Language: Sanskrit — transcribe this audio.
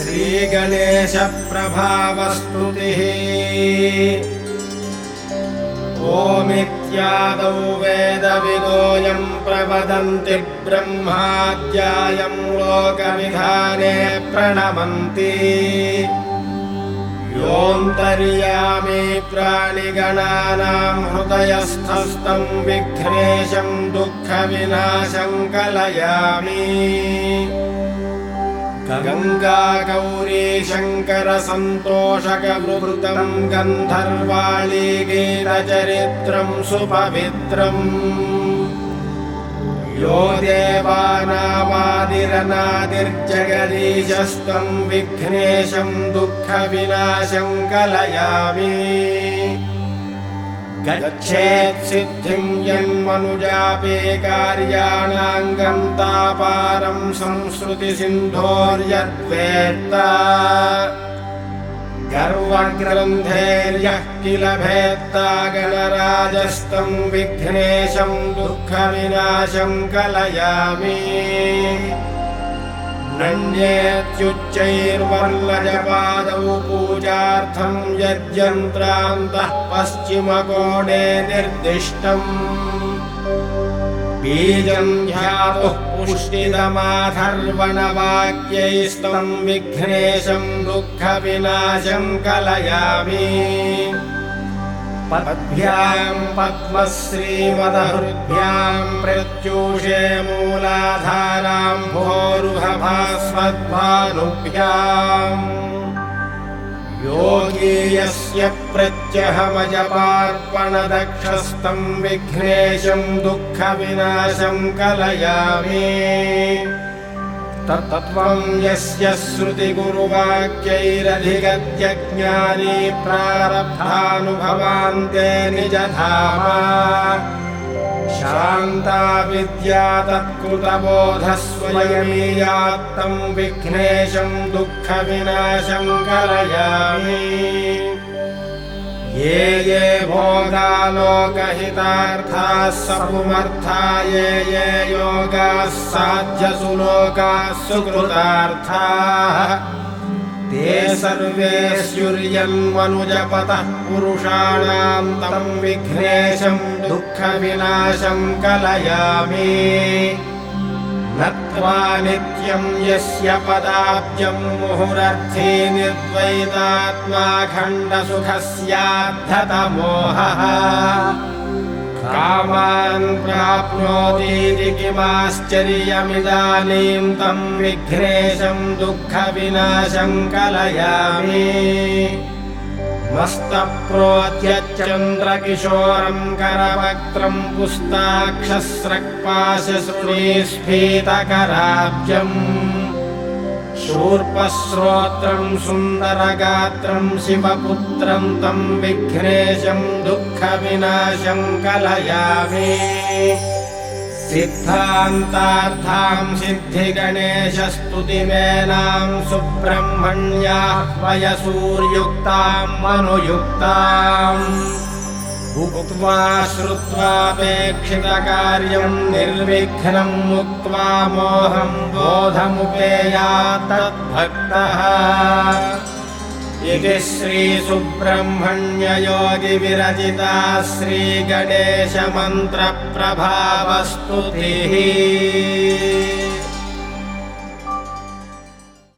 श्रीगणेशप्रभावस्तुतिः। ओमित्यादौ वेदविदोऽयम् प्रवदन्ति ब्रह्माद्यायम् लोकविधाने प्रणमन्ति। योऽन्तर्यामि प्राणिगणानाम् हृदयस्थस्तम् विघ्नेशम् दुःखविनाशम् कलयामि गङ्गागौरी शङ्करसन्तोषकवृतम् गन्धर्वाणी गीतचरित्रम् सुपवित्रम्। यो देवानामादिरनादिर्जगदीशस्त्वम् विघ्नेशम् दुःखविनाशम् कलयामि गच्छेत् सिद्धिम् यन्मनुजापे कार्याणाम् गन्तापारम् संश्रुतिसिन्धोर्यद्वेत्ता। गर्वग्रन्थेर्यः किल भेत्ता गणराजस्तम् विघ्नेशम् दुःखविनाशम् कलयामि नण्येत्युच्चैर्वर्लजपादौ पूजार्थम् यज्यन्त्रान्तः पश्चिमकोणे निर्दिष्टम्। बीजम् ध्यातुः पुष्टिदमाधर्वणवाक्यैस्तम् विघ्नेशम् दुःखविनाशम् कलयामि पद्भ्याम् पद्मश्रीमदहृद्भ्याम् प्रत्यूषे मूलाधाराम् भोरुहभास्मद्भानुभ्याम् योगीयस्य प्रत्यहमजपार्पणदक्षस्तम् विघ्नेशम् दुःखविनाशम् कलयामि तत्त्वम् यस्य श्रुतिगुरुवाक्यैरधिगत्य ज्ञानी प्रारब्धानुभवान्ते निजधामा। शान्ता विद्या तत्कृतबोधस्वयमीयात्तम् विघ्नेशम् दुःखविनाशम् कलयामि ये ये भोगालोकहितार्थाः सपुमर्था ये ये योगाः साध्यसुलोकाः सुकृतार्थाः। ते सर्वे स्युर्यन्मनुजपतः पुरुषाणाम् तम् विघ्नेशम् दुःखविनाशम् कलयामि नत्वा नित्यम् यस्य पदाब्जम् मुहुरर्थी निर्द्वैतात्मा खण्डसुखस्याद्धतमोहः। कामान् प्राप्नोतीति किमाश्चर्यमिदानीम् तम् विघ्नेशम् दुःखविनाशम् कलयामि मस्तप्रोद्यच्चन्द्रकिशोरम् करवक्त्रम् पुस्ताक्षस्रक्पाशस्फीतकराब्जम् शूर्पश्रोत्रम् सुन्दरगात्रम् शिवपुत्रम् तम् विघ्नेशम् दुःखविनाशम् कलयामि सिद्धान्तार्थाम् सिद्धिगणेशस्तुतिमेनाम् सुब्रह्मण्याः वयसूर्युक्ताम् मनुयुक्ताम्। उक्त्वा श्रुत्वापेक्षितकार्यम् निर्विघ्नम् मुक्त्वा मोहम् बोधमुपेयात्तद्भक्तः इति श्रीसुब्रह्मण्ययोगिविरचिता श्रीगणेशमन्त्रप्रभावस्तुतिः